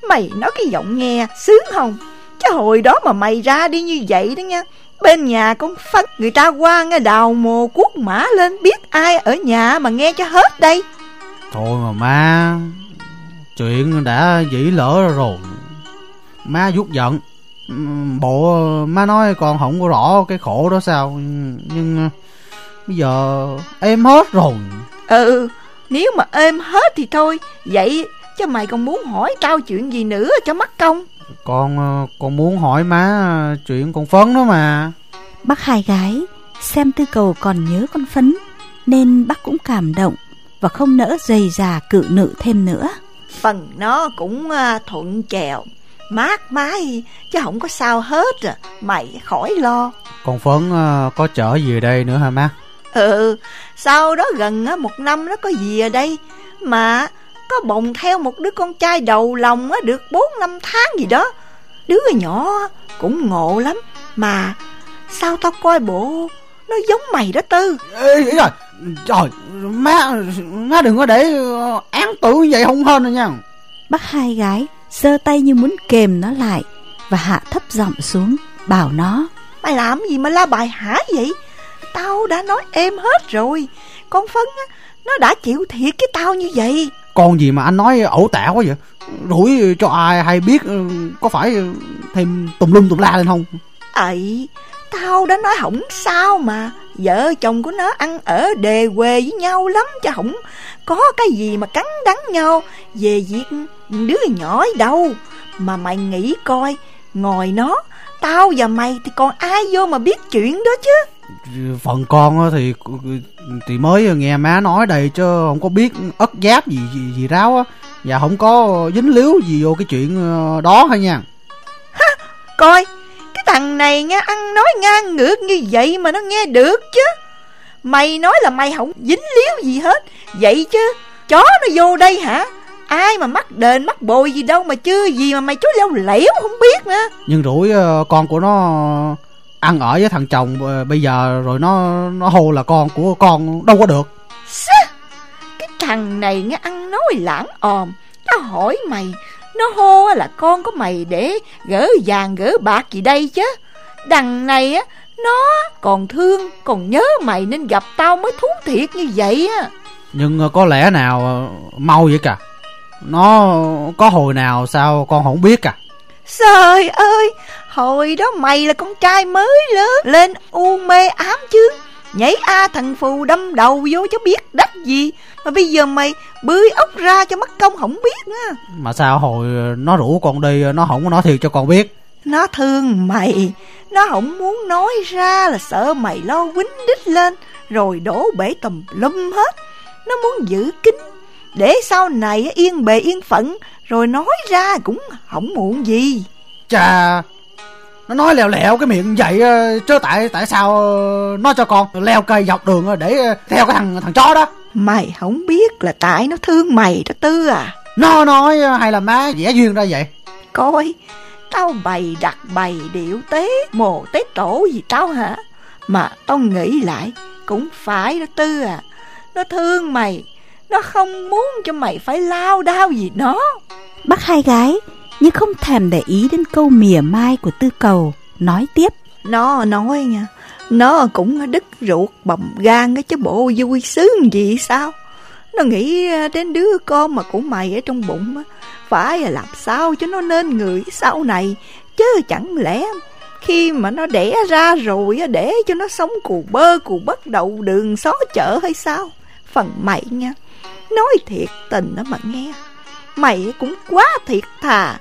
Mày nói cái giọng nghe sướng không? Chứ hồi đó mà mày ra đi như vậy đó nha Bên nhà con phấn Người ta qua nghe đào mồ cuốc mã lên Biết ai ở nhà mà nghe cho hết đây Thôi mà má Chuyện đã dĩ lỡ rồi. Má vuốt giận. Bộ má nói con không có rõ cái khổ đó sao Nhưng Bây giờ em hết rồi. Ừ Nếu mà êm hết thì thôi. Vậy chứ mày còn muốn hỏi tao chuyện gì nữa cho mắc công? Con con muốn hỏi má chuyện con Phấn đó mà. Bác hai gái xem tư cầu còn nhớ con Phấn Nên bác cũng cảm động Và không nỡ dày già cự nữ thêm nữa. Phần nó cũng thuận chèo Mát mái chứ không có sao hết à Mày khỏi lo. Con Phấn có trở về đây nữa hả má? Ừ Sau đó gần một năm nó có gì ở đây? Mà có bồng theo một đứa con trai đầu lòng được 4 năm tháng gì đó. Đứa nhỏ cũng ngộ lắm. Mà sao tao coi bộ Nó giống mày đó Tư. Ê, rồi Trời má Má đừng có để án tử như vậy không hơn rồi nha. Bác hai gái giơ tay như muốn kềm nó lại Và hạ thấp giọng xuống Bảo nó. Mày làm gì mà la bài hả vậy? Tao đã nói em hết rồi. Con Phấn á Nó đã chịu thiệt cái tao như vậy. Con gì mà anh nói ẩu tả quá vậy? Rủi cho ai hay biết Có phải thêm tùm lum tùm la lên không? Ấy Tao đã nói không sao mà. Vợ chồng của nó ăn ở đề quê với nhau lắm Chứ không có cái gì mà cắn đắng nhau. Về việc đứa nhỏ đâu. Mà mày nghĩ coi Ngồi nó Tao và mày thì còn ai vô mà biết chuyện đó chứ? Phần con thì thì mới nghe má nói đây chứ không có biết ất giáp gì gì, gì ráo á. Và không có dính líu gì vô cái chuyện đó hay nha. Ha, coi thằng này nghe ăn nói ngang ngược như vậy mà nó nghe được chứ. Mày nói là mày không dính líu gì hết. Vậy chứ Chó nó vô đây hả? Ai mà mắc đền mắc bồi gì đâu Mà chưa gì mà mày chối leo lẻo không biết nữa. Nhưng rủi con của nó ăn ở với thằng chồng ờ, bây giờ rồi nó nó hô là con của con đâu có được. Cái thằng này nghe ăn nói lãng òm Tao hỏi mày Nó hô là con của mày để gỡ vàng gỡ bạc gì đây chứ. Đằng này á Nó còn thương còn nhớ mày nên gặp tao mới thú thiệt như vậy á. Nhưng có lẽ nào ờ, mau vậy cả nó có hồi nào sao con không biết à? Trời ơi Hồi đó mày là con trai mới lớn Lên u mê ám chương Nhảy A thần phù đâm đầu vô cho biết đắt gì. Mà bây giờ mày bươi ốc ra cho mất công không biết nữa mà sao hồi nó rủ con đi nó không có nói thiệt cho con biết. Nó thương mày. Nó không muốn nói ra là sợ mày lo quýnh đích lên Rồi đổ bể tùm lum hết. Nó muốn giữ kín. Để sau này yên bề yên phận Rồi nói ra cũng không muộn gì. Chà nó nói lèo lẹo cái miệng vậy ờ, chứ tại tại sao ờ, nó cho con leo cây dọc đường ờ, để ờ, theo cái thằng thằng chó đó. Mày không biết là tại nó thương mày đó Tư à. Nó nói ờ, hay là má vẽ duyên ra vậy? Coi Tao bày đặt bày điệu tế Mồ tế tổ gì tao hả? Mà tao nghĩ lại Cũng phải đó Tư à. Nó thương mày Nó không muốn cho mày phải lao đao gì nó. Bác hai gái nhưng không thèm để ý đến câu mỉa mai của tư cầu. Nói tiếp. Nó nói nha Nó cũng đứt ruột bầm gan cái chứ bộ vui sướng gì sao? Nó nghĩ đến đứa con mà của mày ở trong bụng á, Phải là làm sao cho nó nên người sau này? Chứ chẳng lẽ khi mà nó đẻ ra rồi để cho nó sống cù bơ cù bất đầu đường xó chợ hay sao? Phần mày nha Nói thiệt tình đó mà nghe. Mày cũng quá thiệt thà.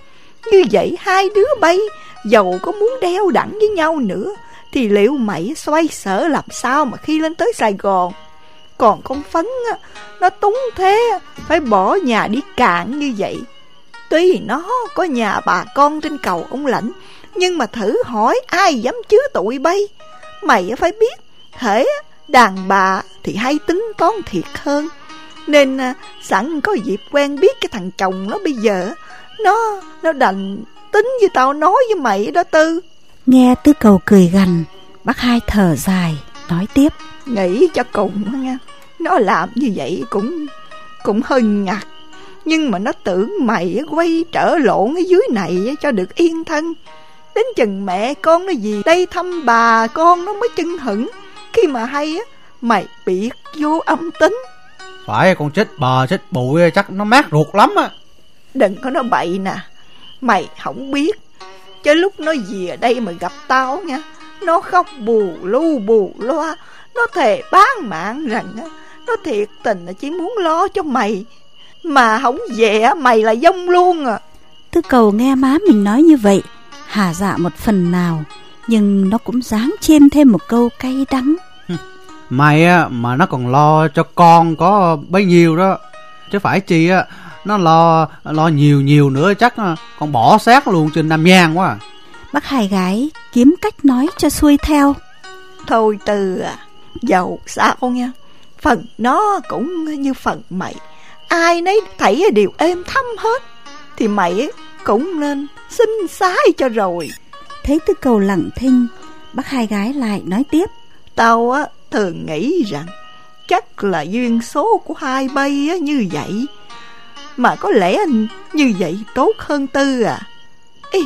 Như vậy hai đứa bay Dầu có muốn đeo đẳng với nhau nữa Thì liệu mày xoay sở làm sao mà khi lên tới Sài Gòn? Còn con Phấn á, Nó túng thế Phải bỏ nhà đi cạn như vậy. Tuy nó có nhà bà con trên cầu ông lãnh Nhưng mà thử hỏi ai dám chứa tụi bay? Mày phải biết thế đàn bà thì hay tính toán thiệt hơn. Nên à, sẵn có dịp quen biết cái thằng chồng nó bây giờ nó nó đành tính với tao nói với mày đó Tư. Nghe tư cầu cười gằn Bác hai thở dài Nói tiếp. Nghĩ cho cùng nha Nó làm như vậy cũng cũng hơi ngặt. Nhưng mà nó tưởng mày quay trở lộn ở dưới này cho được yên thân. Đến chừng mẹ con nó gì đây thăm bà con nó mới chân hững. Khi mà hay á mày biệt vô âm tính. Phải con chết bờ chết bụi chắc nó mát ruột lắm á Đừng có nói bậy nè. Mày không biết. Chứ lúc nó về đây mà gặp tao nha Nó khóc bù lu bù loa. Nó thề bán mạng rằng á, Nó thiệt tình là chỉ muốn lo cho mày. Mà không về mày là dông luôn à. Tư cầu nghe má mình nói như vậy Hà dạ một phần nào Nhưng nó cũng dáng chêm thêm một câu cay đắng. May á mà nó còn lo cho con có bấy nhiêu đó. Chứ phải chi á Nó lo lo nhiều nhiều nữa chắc á, còn bỏ xác luôn trên Nam Giang quá à. Bác hai gái kiếm cách nói cho xuôi theo. Thôi từ à Dầu sao nha. Phần nó cũng như phần mày. Ai nấy thấy đều êm thâm hết. Thì mày cũng nên xin xái cho rồi. Thấy tư cầu lặng thinh Bác hai gái lại nói tiếp. Tao á thường nghĩ rằng chắc là duyên số của hai bay á, như vậy mà có lẽ như vậy tốt hơn tư à. Ê,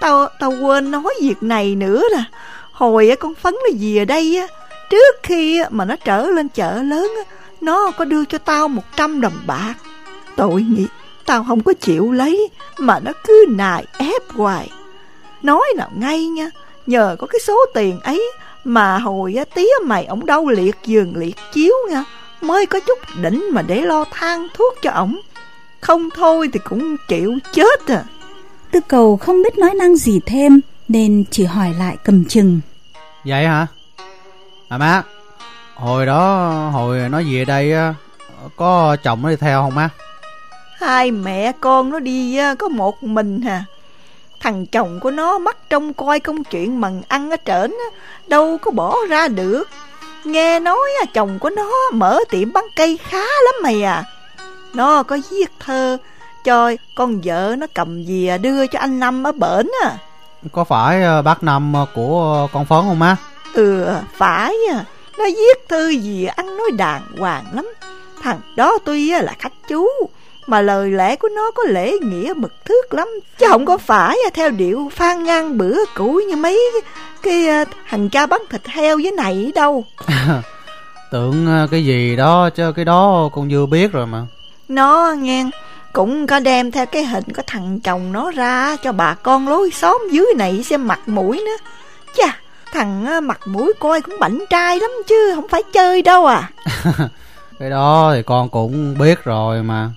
tao tao quên nói việc này nữa là hồi con phấn nó về đây á? Trước khi á, mà nó trở lên chợ lớn nó có đưa cho tao một trăm đồng bạc. Tội nghiệp tao không có chịu lấy mà nó cứ nài ép hoài. Nói nào ngay nha nhờ có cái số tiền ấy mà hồi á, tía mày ổng đau liệt giường liệt chiếu nha Mới có chút đỉnh mà để lo than thuốc cho ổng. Không thôi thì cũng chịu chết à. Tư cầu không biết nói năng gì thêm Nên chỉ hỏi lại cầm chừng. Vậy hả? À má Hồi đó hồi nó về đây á, Có chồng nó đi theo không má? Hai mẹ con nó đi á, có một mình hà. Thằng chồng của nó mắt trông coi công chuyện mần ăn ở trển á, Đâu có bỏ ra được. Nghe nói á, chồng của nó mở tiệm bán cây khá lắm mày à Nó có viết thơ cho con vợ nó cầm về đưa cho anh Năm ở bển á Có phải ờ, bác Năm ờ, của con Phấn không má Ừ phải à. Nó viết thư gì ăn nói đàng hoàng lắm. Thằng đó tuy là khách chú Mà lời lẽ của nó có lễ nghĩa mực thước lắm. Chứ không có phải theo điệu phan ngang bữa cũ như mấy cái, cái thằng cha bán thịt heo với này đâu. Tưởng ờ, cái gì đó chứ cái đó con vừa biết rồi mà Nó nghe. Cũng có đem theo cái hình của thằng chồng nó ra cho bà con lối xóm dưới này xem mặt mũi nữa. Chà thằng mặt mũi coi cũng bảnh trai lắm chứ không phải chơi đâu à. Cái đó thì con cũng biết rồi mà.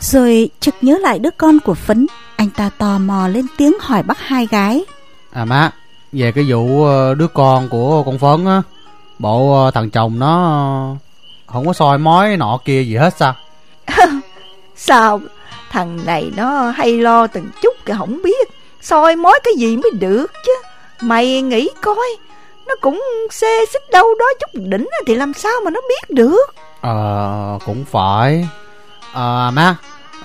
Rồi trực nhớ lại đứa con của Phấn Anh ta tò mò lên tiếng hỏi bác hai gái. À má Về cái vụ ờ, đứa con của con Phấn á Bộ ờ, thằng chồng nó Không có soi mói nọ kia gì hết sao Sao? Thằng này nó hay lo từng chút kìa không biết. Soi mói cái gì mới được chứ? Mày nghĩ coi. Nó cũng xê xích đâu đó chút đỉnh Thì làm sao mà nó biết được? Ờ cũng phải. Ờ má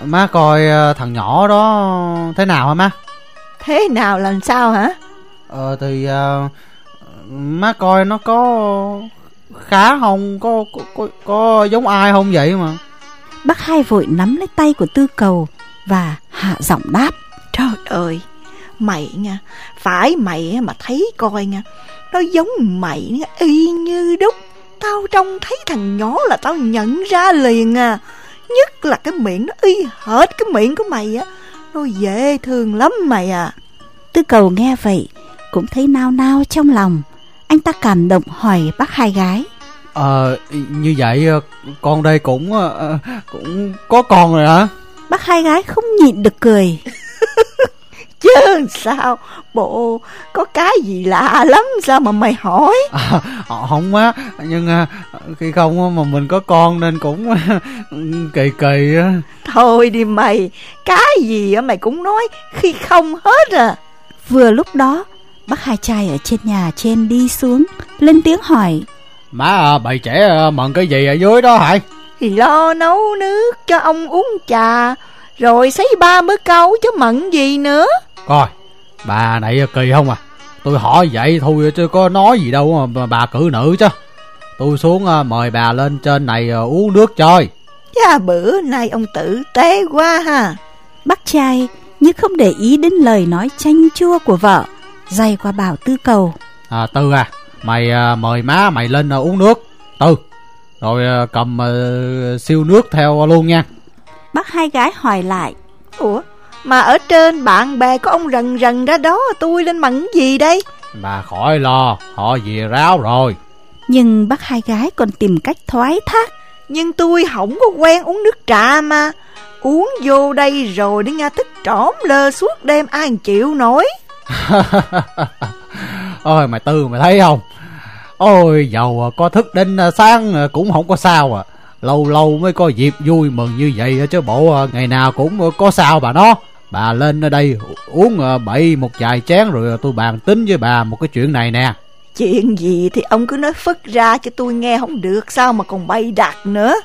Má coi ờ, thằng nhỏ đó thế nào hả má? Thế nào làm sao hả? Ờ thì uh, Má coi nó có Khá không? Có, có, có, có giống ai không vậy mà Bác hai vội nắm lấy tay của tư cầu Và hạ giọng đáp. Trời ơi Mày nha Phải mày mà thấy coi nha. Nó giống mày nha, y như đúc. Tao trông thấy thằng nhỏ là tao nhận ra liền à. Nhất là cái miệng nó y hệt cái miệng của mày á. Nó dễ thương lắm mày à. Tư cầu nghe vậy Cũng thấy nao nao trong lòng. Anh ta cảm động hỏi bác hai gái Ờ như vậy ờ, con đây cũng ờ, cũng có con rồi hả? Bác hai gái không nhịn được cười. Chứ sao? Bộ có cái gì lạ lắm Sao mà mày hỏi? À, Không á Nhưng à, khi không mà mình có con Nên cũng kỳ kỳ á. Thôi đi mày Cái gì mày cũng nói Khi không hết à. Vừa lúc đó Bác hai trai ở trên nhà trên đi xuống Lên tiếng hỏi Má à, bầy trẻ à, mận cái gì ở dưới đó hả? Thì lo nấu nước cho ông uống trà Rồi sấy ba bữa câu chứ mận gì nữa. Coi Bà này kỳ không à? Tôi hỏi vậy thôi chứ có nói gì đâu mà bà cử nữ chứ. Tôi xuống à, mời bà lên trên này à, uống nước chơi. Chà bữa nay ông tử tế quá ha. Bác trai như không để ý đến lời nói chanh chua của vợ Dày qua bảo tư cầu. À, Tư à Mày à, mời má mày lên uống nước. Tư Rồi cầm siêu nước theo luôn nha. Bác hai gái hỏi lại. Ủa mà ở trên bạn bè có ông rần rần ra đó Tôi lên mặn gì đây? Bà khỏi lo Họ về ráo rồi. Nhưng bác hai gái còn tìm cách thoái thác. Nhưng tôi không có quen uống nước trà mà. Uống vô đây rồi để nghe thức trỏm lơ suốt đêm ai chịu nổi Ôi mày Tư mày thấy không? Ôi giàu có thức đến sáng cũng không có sao à. Lâu lâu mới có dịp vui mừng như vậy chứ bộ ngày nào cũng có sao bà nó. Bà lên ở đây uống bậy một vài chén rồi tôi bàn tính với bà một cái chuyện này nè. Chuyện gì thì ông cứ nói phất ra cho tôi nghe không được sao mà còn bay đặt nữa?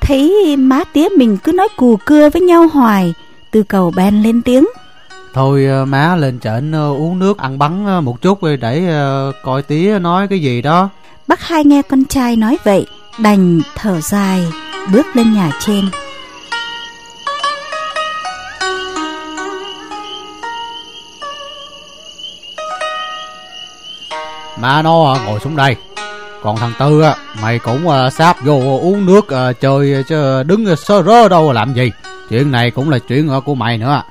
Thấy má tía mình cứ nói cù cưa với nhau hoài Tư cầu bèn lên tiếng Thôi má lên trển uống nước ăn bắn một chút để coi tía nói cái gì đó. Bác hai nghe con trai nói vậy Đành thở dài Bước lên nhà trên. Má nó ngồi xuống đây. Còn thằng Tư á Mày cũng sáp vô uống nước chơi chứ đứng sơ rơ đâu làm gì. Chuyện này cũng là chuyện của mày nữa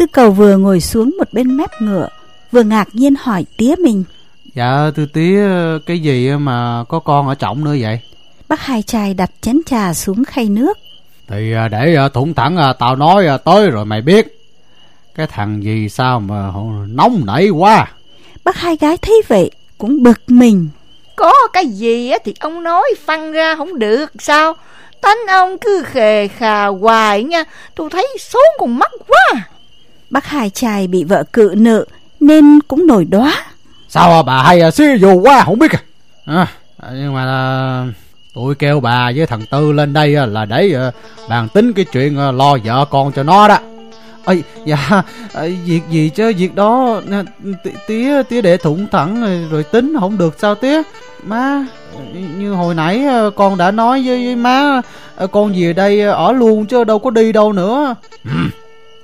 Tư cầu vừa ngồi xuống một bên mép ngựa Vừa ngạc nhiên hỏi tía mình. Dạ thưa tía Cái gì mà có con ở trọng nữa vậy? Bác hai trai đặt chén trà xuống khay nước. Thì để thủng thẳng tao nói tới rồi mày biết. Cái thằng gì sao mà nóng nảy quá? Bác hai gái thấy vậy Cũng bực mình. Có cái gì thì ông nói phăng ra không được sao? Tánh ông cứ khề khà hoài nha Tôi thấy số con mắt quá Bác hai trai bị vợ cự nợ Nên cũng nổi đóa. Sao bà? Hay xí dù quá không biết à, Nhưng mà tôi kêu bà với thằng Tư lên đây là để bàn tính cái chuyện lo vợ con cho nó đó. Ơi dạ à, việc gì chứ? Việc đó à, tí- tía tía để thủng thẳng rồi, rồi tính không được sao tía? Má như hồi nãy à, con đã nói với, với má à, con về đây ở luôn chứ đâu có đi đâu nữa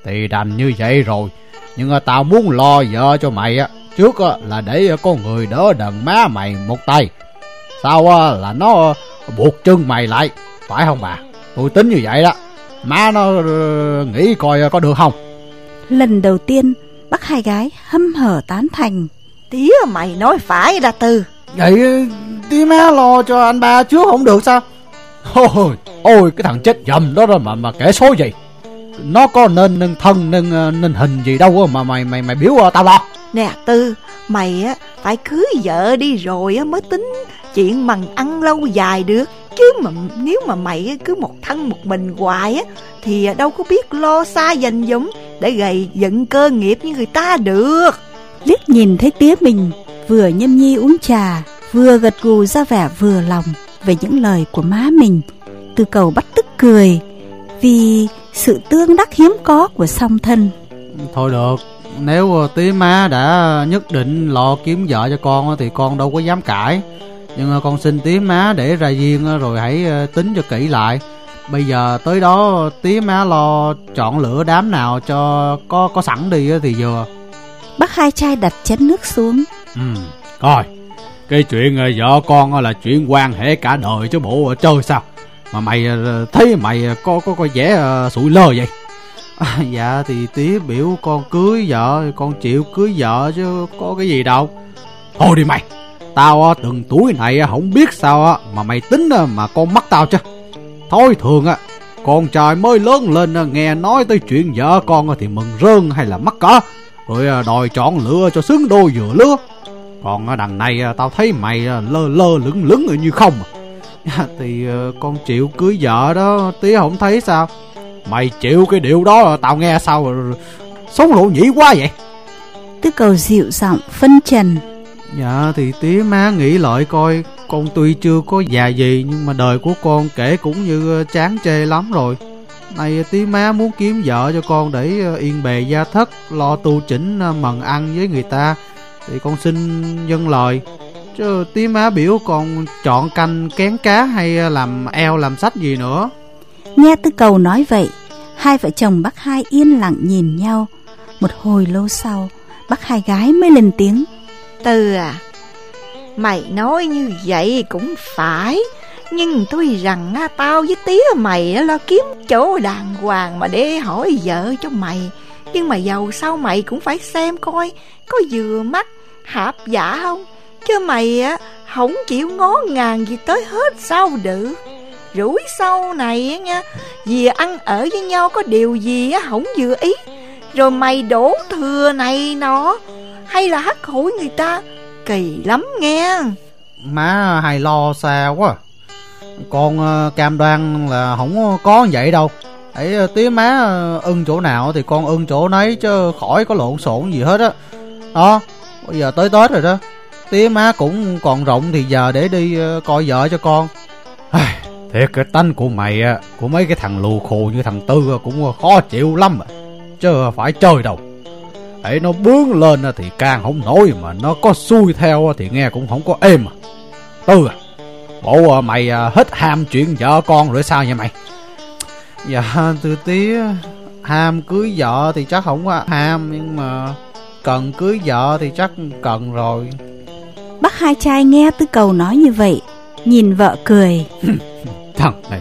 Thì đành như vậy rồi. Nhưng mà tao muốn lo vợ cho mày á Trước á, là để có người đỡ đần má mày một tay. Sau á, là nó buộc chân mày lại Phải không bà? Tôi tính như vậy đó. Má nó ờ, nghĩ coi có được không? Lần đầu tiên bác hai gái hâm hở tán thành. Tía mày nói phải ra Tư vậy tía má lo cho anh ba trước không được sao? Ôi, ôi cái thằng chết dầm đó rồi mà mà kể số gì Nó có nên nên thân nên ờ, nên hình gì đâu mà mày mày mày biểu ờ, tao lo. Nè Tư Mày á phải cưới vợ đi rồi á mới tính chuyện mần ăn lâu dài được. Chứ mà nếu mà mày cứ một thân một mình hoài á Thì đâu có biết lo xa dành dụm Để gầy dựng cơ nghiệp như người ta được. Liếc nhìn thấy tía mình vừa nhâm nhi uống trà Vừa gật gù ra vẻ vừa lòng Về những lời của má mình. Tư cầu bắt tức cười Vì sự tương đắc hiếm có của song thân. Thôi được nếu ờ, tía má đã nhất định lo kiếm vợ cho con á, thì con đâu có dám cãi. Nhưng ờ, con xin tía má để ra riêng rồi hãy ờ, tính cho kỹ lại. Bây giờ tới đó tía má lo chọn lựa đám nào cho có có sẵn đi thì vừa. Bác hai trai đặt chén nước xuống. Ừ, coi Cái chuyện ờ, vợ con ờ, là chuyện quan hệ cả đời chứ bộ ờ, chơi sao Mà mày ờ, thấy mày ờ, có có có vẻ ờ, sụi lơ vậy? À, dạ thì tía biểu con cưới vợ con chịu cưới vợ chứ có cái gì đâu. Thôi đi mày Tao từng tuổi này không biết sao Mà mày tính mà con mắc tao chứ. Thôi thường á Con trai mới lớn lên nghe nói tới chuyện vợ con thì mừng rơn hay là mắc cỡ? Rồi đòi chọn lựa cho xứng đôi vừa lứa. Còn đằng này tao thấy mày lơ lơ lửng lửng như không à. Dạ, thì ờ, con chịu cưới vợ đó tía không thấy sao? Mày chịu cái điều đó tao nghe sao Sống lộ nhĩ quá vậy? Tư cầu dịu giọng phân trần. Dạ thì tía má nghĩ lại coi. Con tuy chưa có già gì Nhưng mà đời của con kể cũng như ờ, chán chê lắm rồi. Này tía má muốn kiếm vợ cho con Để ờ, yên bề gia thất Lo tu chỉnh mần ăn với người ta. Thì con xin dâng lời Chứ tía má biểu con chọn canh kén cá Hay ờ, làm eo làm sách gì nữa. Nghe tư cầu nói vậy Hai vợ chồng bác hai yên lặng nhìn nhau. Một hồi lâu sau Bác hai gái mới lên tiếng. Tư à Mày nói như vậy cũng phải Nhưng tuy rằng á, tao với tía mày á, lo kiếm chỗ đàng hoàng mà để hỏi vợ cho mày. Nhưng mà giàu sau mày cũng phải xem coi Có vừa mắt hạp giả không Chứ mày á không chịu ngó ngàng gì tới hết sao được. Rủi sau này á nha Vì ăn ở với nhau có điều gì á không vừa ý. Rồi mày đổ thừa này nọ Hay là hắt hủi người ta Kỳ lắm nghe. Má hay lo xa quá. Con ờ, cam đoan là không có vậy đâu. Ấy ờ, tía má ờ, ưng chỗ nào thì con ưng chỗ nấy Chứ khỏi có lộn xộn gì hết á. Đó Bây giờ tới Tết rồi đó. Tía má cũng còn rộng thì giờ để đi ờ, coi vợ cho con Ai, Thiệt cái tánh của mày á Của mấy cái thằng lù khù như thằng Tư cũng khó chịu lắm à. Chứ phải chơi đâu Hãy nó bướng lên thì càng không nổi Mà nó có xuôi theo thì nghe cũng không có êm à. Tư à Bộ ờ, mày ờ, hết ham chuyện vợ con rồi sao vậy mày Dạ từ tía Ham cưới vợ thì chắc không có ham Nhưng mà cần cưới vợ thì chắc cần rồi Bác hai trai nghe tư cầu nói như vậy Nhìn vợ cười. Thằng này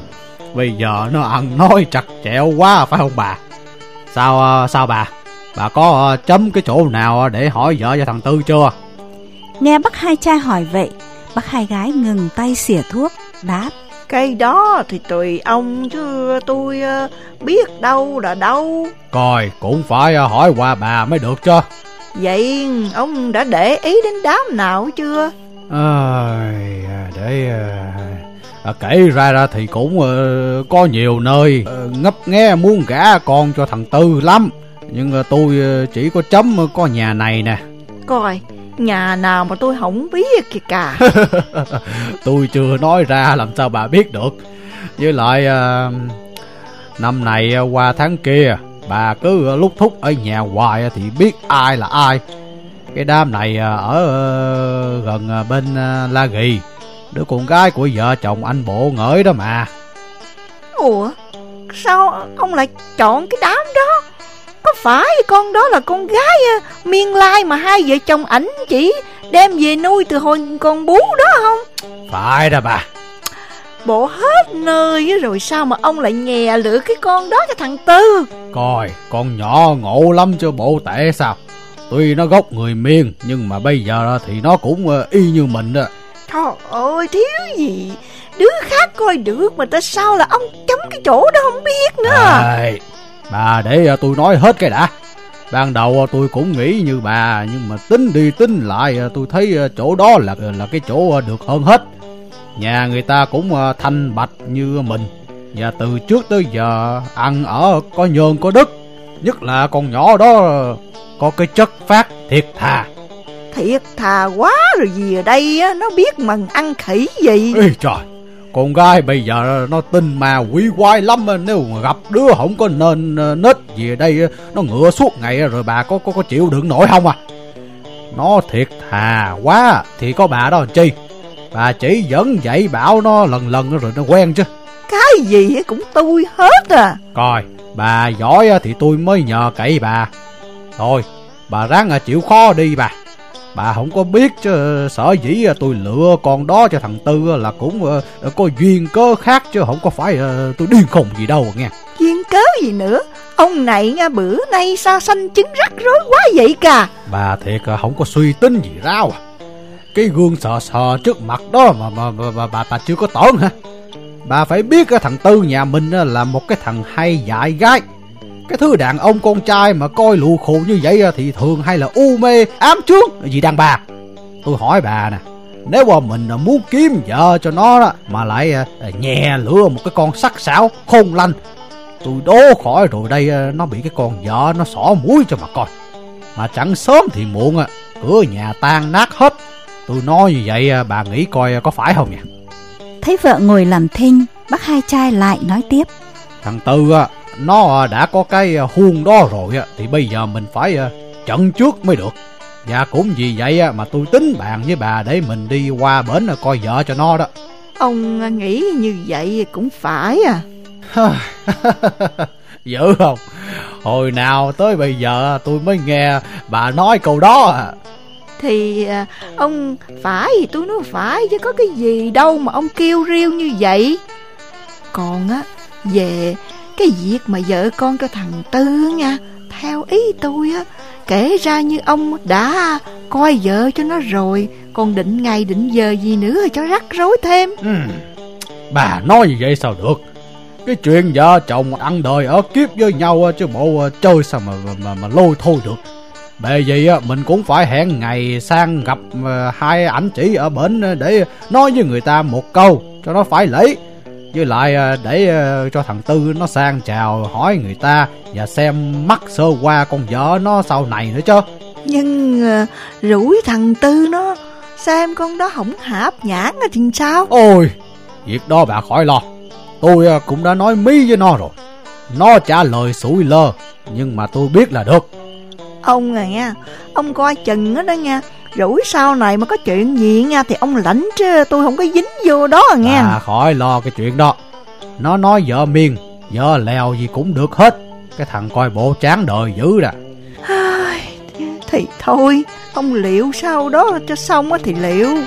Bây giờ nó ăn nói chặt chẹo quá phải không bà? Sao à, sao bà? Bà có à, chấm cái chỗ nào để hỏi vợ cho thằng Tư chưa? Nghe bác hai trai hỏi vậy Bác hai gái ngừng tay xỉa thuốc Đáp. Cây đó thì tùy ông chứ tôi ờ, biết đâu là đâu. Coi cũng phải hỏi qua bà mới được chứ Vậy ông đã để ý đến đám nào chưa? À, để à, à, kể ra ra thì cũng ờ, có nhiều nơi. Ờ, ngấp nghé muốn gả con cho thằng Tư lắm. Nhưng ờ, tôi chỉ có chấm có nhà này nè. Coi nhà nào mà tôi không biết kìa cả tôi chưa nói ra làm sao bà biết được. Với lại à, năm này à, qua tháng kia Bà cứ lúc thúc ở nhà hoài thì biết ai là ai. Cái đám này ở gần bên La Ghi. Đứa con gái của vợ chồng anh bộ ngỡi đó mà. Ủa? Sao ông lại chọn cái đám đó? Có phải con đó là con gái miên lai mà hai vợ chồng ảnh chỉ đem về nuôi từ hồi con bú đó không? Phải đó bà Bộ hết nơi rồi sao mà ông lại nhè lựa cái con đó cho thằng Tư? Coi con nhỏ ngộ lắm cho bộ tệ sao? Tuy nó gốc người miên Nhưng mà bây giờ thì nó cũng y như mình đó. Trời ơi thiếu gì? Đứa khác coi được mà tại sao là ông chấm cái chỗ đó không biết nữa? À, Bà để tôi nói hết cái đã. Ban đầu tôi cũng nghĩ như bà Nhưng mà tính đi tính lại tôi thấy chỗ đó là là cái chỗ được hơn hết Nhà người ta cũng thanh bạch như mình. Và từ trước tới giờ ăn ở có nhơn có đức Nhất là con nhỏ đó có cái chất phát thiệt thà. Thiệt thà quá rồi gì ở đây á, nó biết mần ăn khỉ gì. Ê trời con gái bây giờ nó tin mà quỷ quái lắm Nếu mà gặp đứa không có nên nết gì ở đây Nó ngựa suốt ngày rồi bà có có, có chịu đựng nổi không à? Nó thiệt thà quá Thì có bà đó chi Bà chỉ dẫn dạy bảo nó lần lần rồi nó quen chứ Cái gì cũng tôi hết à Coi bà giỏi thì tôi mới nhờ cậy bà Thôi bà ráng chịu khó đi bà Bà không có biết chứ sở dĩ tôi lựa con đó cho thằng Tư là cũng có duyên cớ khác chứ không có phải tôi điên khùng gì đâu nghe. Duyên cớ gì nữa? Ông này nha bữa nay sao xanh trứng rắc rối quá vậy cả? Bà thiệt không có suy tính gì rao à. Cái gương sờ sờ trước mặt đó mà, mà, mà, mà bà, bà chưa có tổn hả? Bà phải biết cái thằng Tư nhà mình là một cái thằng hay dại gái. Cái thứ đàn ông con trai mà coi lù khù như vậy thì thường hay là u mê ám trước gì đàn bà. Tôi hỏi bà nè nếu mà mình muốn kiếm vợ cho nó đó mà lại nhẹ nhè lửa một cái con sắc sảo khôn lanh tôi đố khỏi rồi đây à, nó bị cái con vợ nó xỏ mũi cho mà coi. Mà chẳng sớm thì muộn à cửa nhà tan nát hết tôi nói như vậy à, bà nghĩ coi có phải không nhỉ? Thấy vợ ngồi làm thinh bác hai trai lại nói tiếp. Thằng tư á nó đã có cái huông đó rồi thì bây giờ mình phải chận trước mới được. Và cũng vì vậy mà tôi tính bàn với bà để mình đi qua bển coi vợ cho nó đó. Ông nghĩ như vậy cũng phải à. Dữ không? Hồi nào tới bây giờ tôi mới nghe bà nói câu đó à thì à, ông phải thì tôi nói phải chứ có cái gì đâu mà ông kêu riêu như vậy. Còn á về cái việc mà vợ con cho thằng Tư nha Theo ý tôi á Kể ra như ông đã coi vợ cho nó rồi Còn định ngày định giờ gì nữa cho rắc rối thêm. Ừ. Bà nói như vậy sao được? Cái chuyện vợ chồng ăn đời ở kiếp với nhau Chứ bộ à, chơi sao mà mà, mà lôi thôi được. Bề gì mình cũng phải hẹn ngày sang gặp hai ảnh chỉ ở bển Để nói với người ta một câu cho nó phải lấy với lại à, để à, cho thằng Tư nó sang chào hỏi người ta Và xem mắt sơ qua con vợ nó sau này nữa chứ. Nhưng rủi thằng Tư nó Xem con đó không hạp nhãn thì sao? Ôi Việc đó bà khỏi lo. Tôi cũng đã nói mí với nó rồi. Nó trả lời sủi lơ Nhưng mà tôi biết là được Ông à nha Ông coi chừng đó, đó nha. Rủi sau này mà có chuyện gì nha Thì ông lãnh chứ tôi không có dính vô đó à nghe À khỏi lo cái chuyện đó. Nó nói vợ miên Vợ lèo gì cũng được hết. Cái thằng coi bộ chán đời dữ ra Thì thôi Ông liệu sau đó cho xong thì liệu